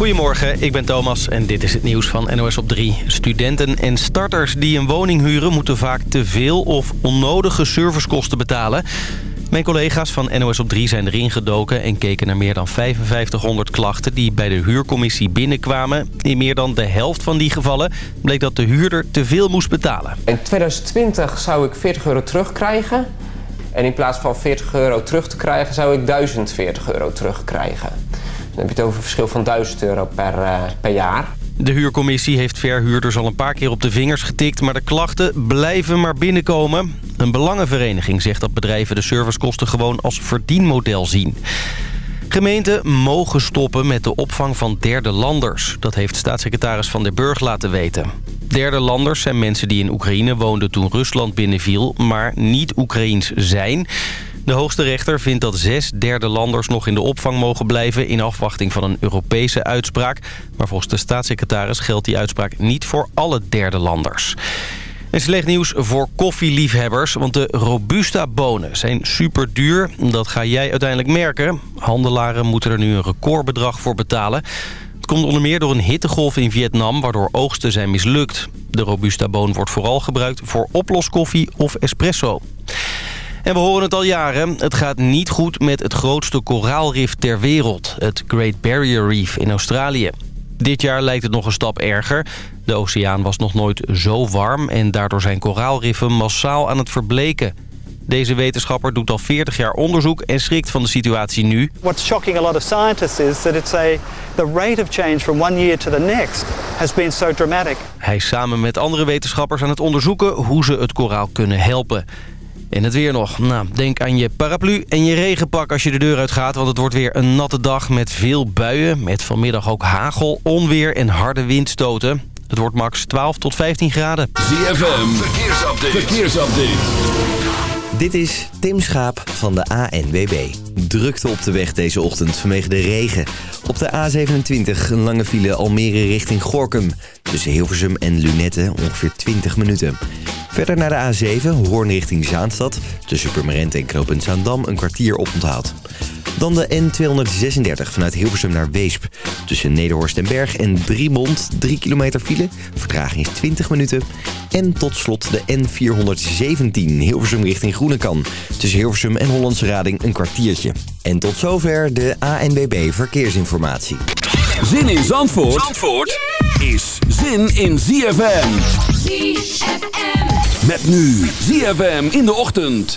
Goedemorgen, ik ben Thomas en dit is het nieuws van NOS op 3. Studenten en starters die een woning huren moeten vaak te veel of onnodige servicekosten betalen. Mijn collega's van NOS op 3 zijn erin gedoken en keken naar meer dan 5500 klachten die bij de huurcommissie binnenkwamen. In meer dan de helft van die gevallen bleek dat de huurder te veel moest betalen. In 2020 zou ik 40 euro terugkrijgen. En in plaats van 40 euro terug te krijgen, zou ik 1040 euro terugkrijgen. Dan heb je het over een verschil van 1000 euro per, uh, per jaar. De huurcommissie heeft verhuurders al een paar keer op de vingers getikt... maar de klachten blijven maar binnenkomen. Een belangenvereniging zegt dat bedrijven de servicekosten gewoon als verdienmodel zien. Gemeenten mogen stoppen met de opvang van derde landers. Dat heeft staatssecretaris Van der Burg laten weten. Derde landers zijn mensen die in Oekraïne woonden toen Rusland binnenviel... maar niet Oekraïens zijn... De hoogste rechter vindt dat zes derde landers nog in de opvang mogen blijven... in afwachting van een Europese uitspraak. Maar volgens de staatssecretaris geldt die uitspraak niet voor alle derde landers. En slecht nieuws voor koffieliefhebbers, want de Robusta-bonen zijn super duur. Dat ga jij uiteindelijk merken. Handelaren moeten er nu een recordbedrag voor betalen. Het komt onder meer door een hittegolf in Vietnam, waardoor oogsten zijn mislukt. De Robusta-boon wordt vooral gebruikt voor oploskoffie of espresso. En we horen het al jaren. Het gaat niet goed met het grootste koraalrif ter wereld. Het Great Barrier Reef in Australië. Dit jaar lijkt het nog een stap erger. De oceaan was nog nooit zo warm en daardoor zijn koraalriffen massaal aan het verbleken. Deze wetenschapper doet al 40 jaar onderzoek en schrikt van de situatie nu. What's shocking a lot of scientists is that it's a the rate of change from one year to the next has been so dramatic. Hij is samen met andere wetenschappers aan het onderzoeken hoe ze het koraal kunnen helpen. En het weer nog. Nou, denk aan je paraplu en je regenpak als je de deur uitgaat. Want het wordt weer een natte dag met veel buien. Met vanmiddag ook hagel, onweer en harde windstoten. Het wordt max 12 tot 15 graden. ZFM, verkeersupdate. verkeersupdate. Dit is Tim Schaap van de ANWB. Drukte op de weg deze ochtend vanwege de regen. Op de A27 een lange file Almere richting Gorkum. Tussen Hilversum en Lunette ongeveer 20 minuten. Verder naar de A7, Hoorn richting Zaanstad. Tussen Purmerend en Knoopend Zaandam een kwartier op onthaald. Dan de N236 vanuit Hilversum naar Weesp. Tussen Nederhorst en Berg en Driemond 3 kilometer file. Vertraging is 20 minuten. En tot slot de N417 Hilversum richting Groenekan. Tussen Hilversum en Hollandse Rading een kwartiertje. En tot zover de ANBB Verkeersinformatie. Zin in Zandvoort, Zandvoort is zin in ZFM. ZFM. Met nu ZFM in de ochtend.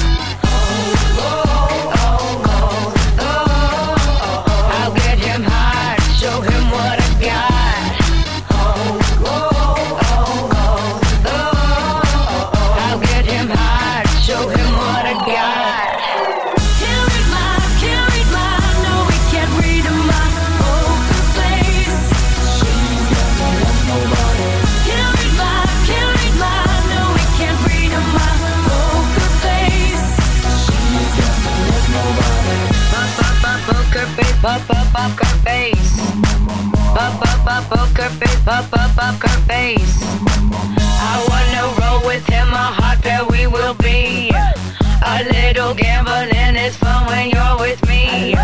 gambling is fun when you're with me.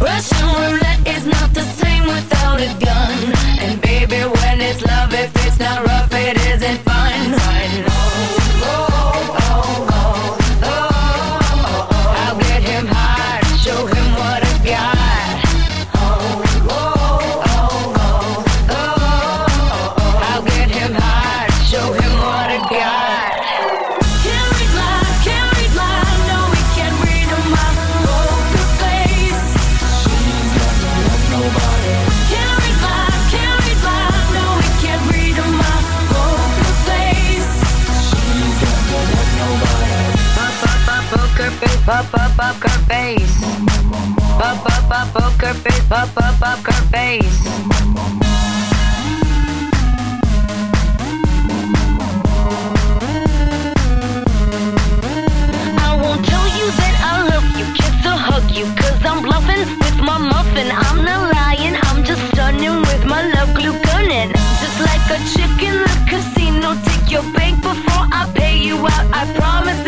Russian roulette is not the same without a gun. And baby, when it's love, if it's not up her face, up, up, up her face. I won't tell you that I love you, kiss or hug you, cause I'm bluffing with my muffin. I'm not lying, I'm just stunning with my love glue gunning. Just like a chicken in the casino, take your bank before I pay you out, I promise.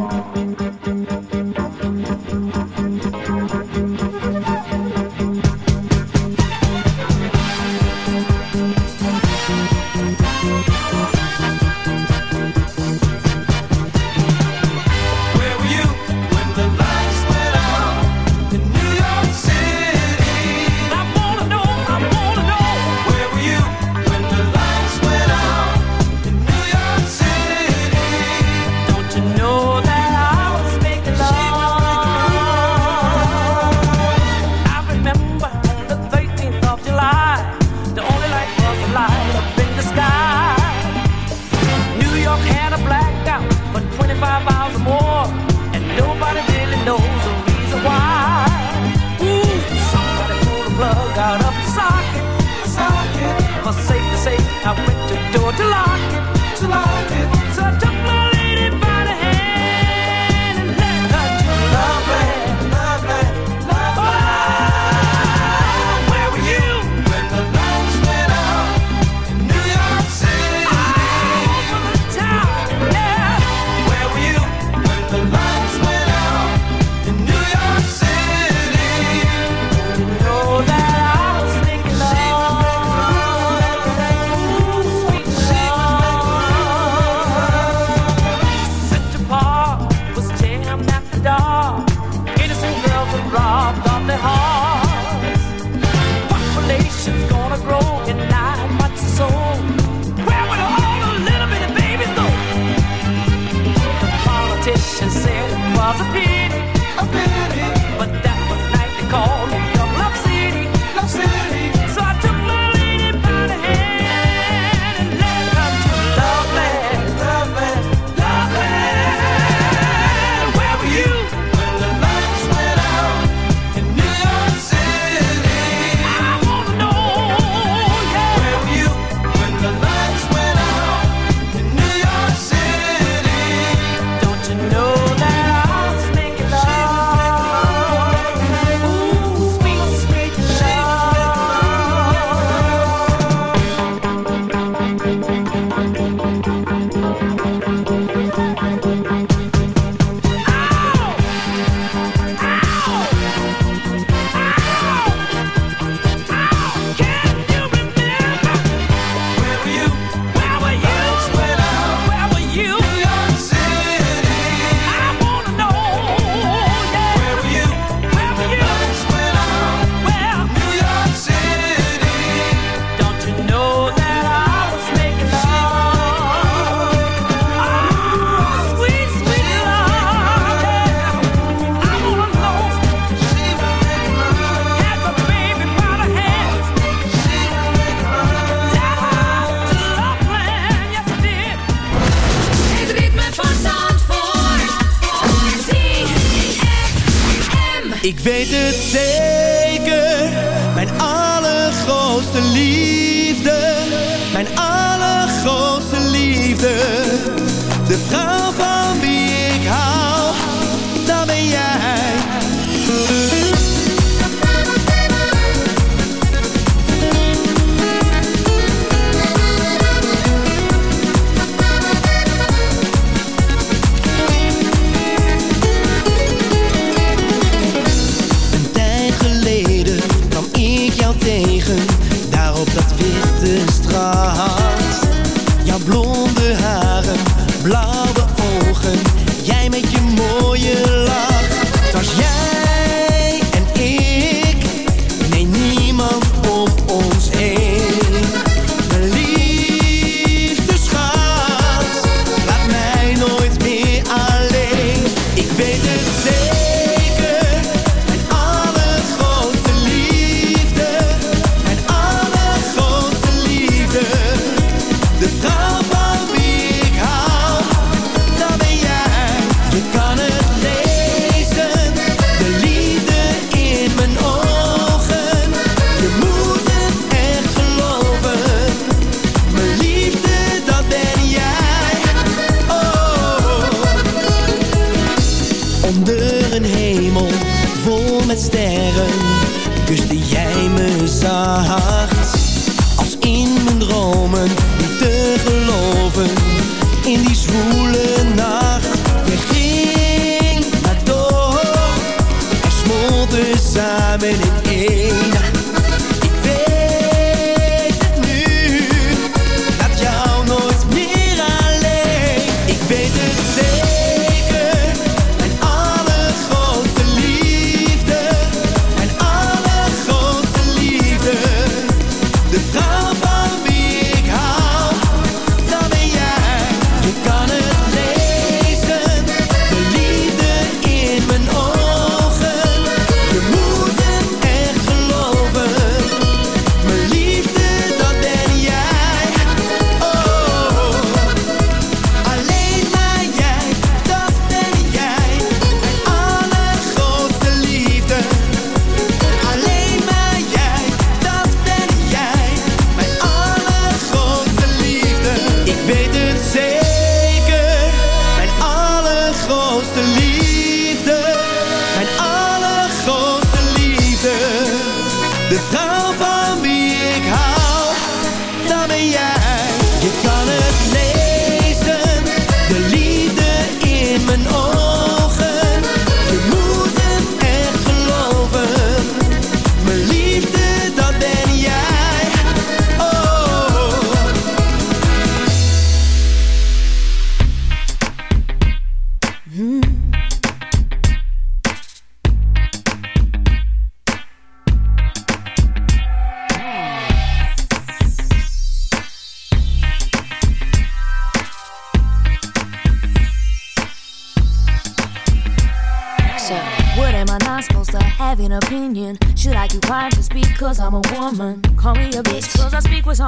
blauwe ogen, jij met je mooie lach.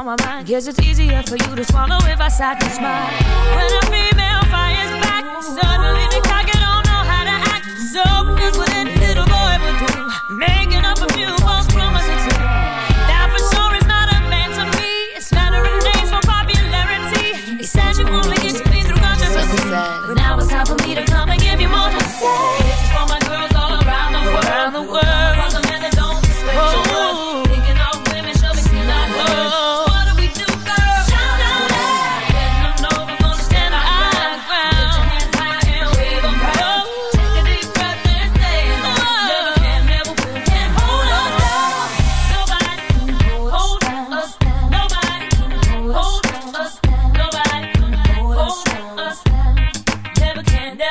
on my mind. Guess it's easier for you to swallow if I sat and smile. When I feel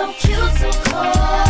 so cute, so cool.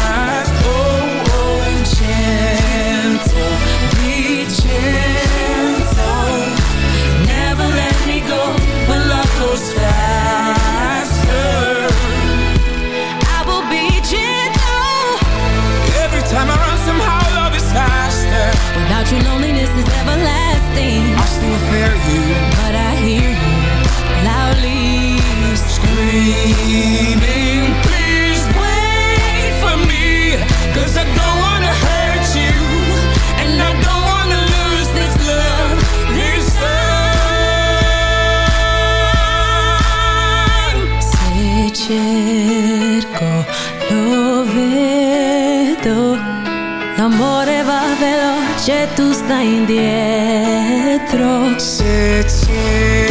Without you, loneliness is everlasting. I still fear you. But I hear you loudly screaming. Please wait for me, cause I don't L'amore va veloce, tu stai indietro. Se cerchi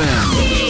ZFM.